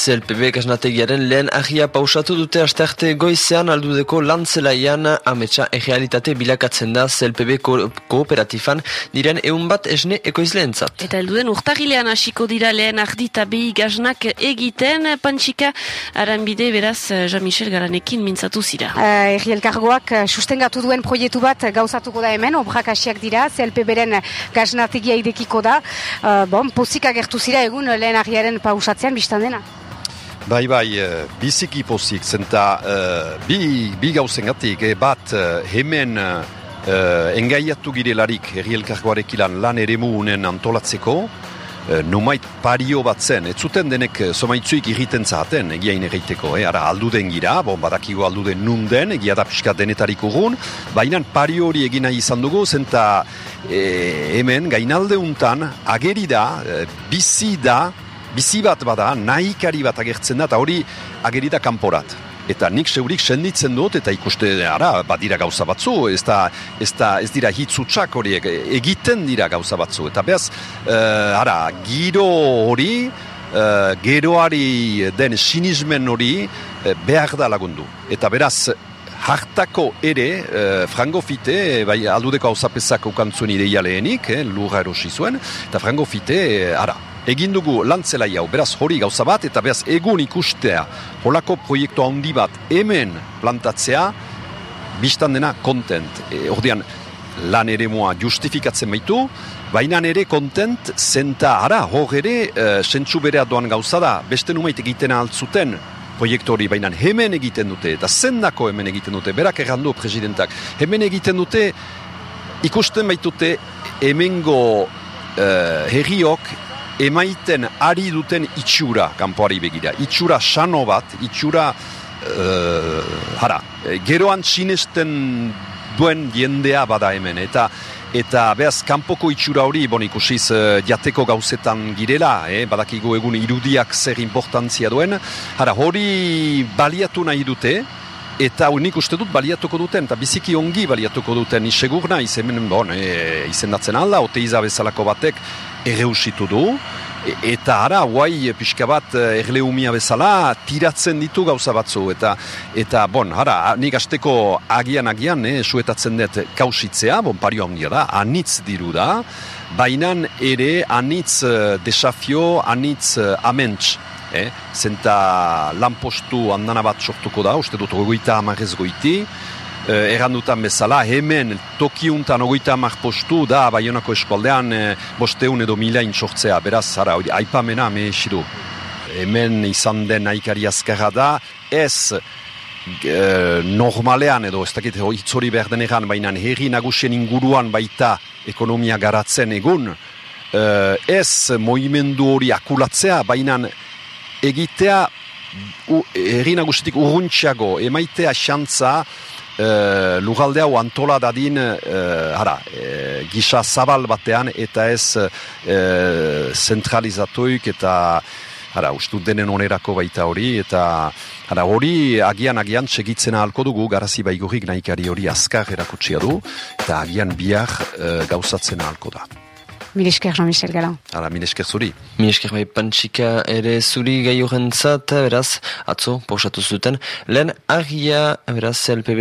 ZLPB gaznategiaren lehen ahia pausatu dute asterte goizean aldudeko lantzelaian ametsa egealitate bilakatzen da ZLPB ko kooperatifan diren eun bat esne ekoizleentzat. Eta helduen urtagilean hasiko dira lehen ardita behi gaznak egiten, pantxika aranbide beraz Jean-Michel Garanekin mintzatu zira. Uh, Eri elkargoak uh, sustengatu duen proiektu bat gauzatuko da hemen, obrak hasiak dira, ZLPB-ren gaznategia idekiko da. Uh, bon, pozik agertu zira egun lehen ahiaren pausatzean biztan dena. Bai, bai, uh, biziki pozik, zenta uh, bi, bi gauzen eh, bat uh, hemen uh, engaiatu girelarik elkargoarekilan lan ere unen antolatzeko, uh, nomait pario bat zen, ez zuten denek somaitzuik irriten zahaten, egiain erreiteko, eh? ara alduden gira, bon, badakigo alduden nun den, egia da pixka denetarik urgun, baina pario hori egina izan dugu, zenta eh, hemen gainalde untan ageri da, eh, bizi da, bizi bat bada, nahikari bat agertzen da, eta hori agerida kanporat. Eta nik seurik senditzen dut, eta ikuste, ara, badira gauza batzu, ez, da, ez, da, ez dira hitzutsak horiek, egiten dira gauza batzu. Eta behaz, uh, ara, giro hori, uh, geroari den sinismen hori, uh, behar da lagundu. Eta beraz, hartako ere, uh, frangofite, bai, aldudeko hau zapezak ukantzuen ideia lehenik, eh, lurra erosi zuen, eta frangofite, ara, egin dugu lantzelai hau, beraz hori gauza bat, eta beraz egun ikustea holako proiektu handi bat hemen plantatzea, biztan dena kontent. E, lan ere moa justifikatzen baitu, baina ere kontent zenta, ara, hor ere, e, berea doan gauza da, beste numait egiten altzuten, proiektu hori, baina hemen egiten dute, eta zendako hemen egiten dute, berak errandu presidentak, hemen egiten dute, ikusten baitute, hemengo uh, herriok emaiten ari duten itxura kanpoari begira. Itxura sano bat, itxura uh, hara, geroan sinesten duen jendea bada hemen. Eta eta behaz kanpoko itxura hori, bon ikusiz uh, jateko gauzetan girela, eh? badakigu egun irudiak zer importantzia duen. Hara, hori baliatu nahi dute, Eta unik uste dut baliatuko duten, eta biziki ongi baliatuko duten isegur nahi, hemen bon, e, izendatzen alda, ote izabezalako batek erreusitu du, e, eta ara, guai pixka bat erleumia bezala, tiratzen ditu gauza batzu, eta, eta bon, ara, nik asteko agian-agian, eh, suetatzen dut kausitzea, bon, pario handia da, anitz diru da, bainan ere anitz desafio, anitz aments, eh? zenta lanpostu handana bat sortuko da, uste dut ogoita amarrez goiti, eh, errandutan bezala, hemen tokiuntan ogoita amar postu da, baionako eskualdean eh, bosteun edo milain sortzea, beraz, zara, aipamena mehesidu. Hemen izan den aikari azkarra da, ez eh, normalean edo, ez dakit hitzori behar denean, baina herri nagusien inguruan baita ekonomia garatzen egun, eh, ez moimendu hori akulatzea, baina egitea herri nagusitik urruntxago, emaitea xantza uh, lugalde hau antola dadin uh, hara, uh, gisa zabal batean eta ez uh, zentralizatuik eta hara, ustu denen onerako baita hori eta hara, hori agian agian segitzen ahalko dugu garazi baigurik nahikari hori azkar erakutsia du eta agian bihar uh, gauzatzen ahalko da. Milesker Jean-Michel Galan. Hala, milesker zuri. Milesker bai pantxika ere zuri gai horrentzat, beraz, atzo, pausatu zuten, lehen agia, beraz, LPB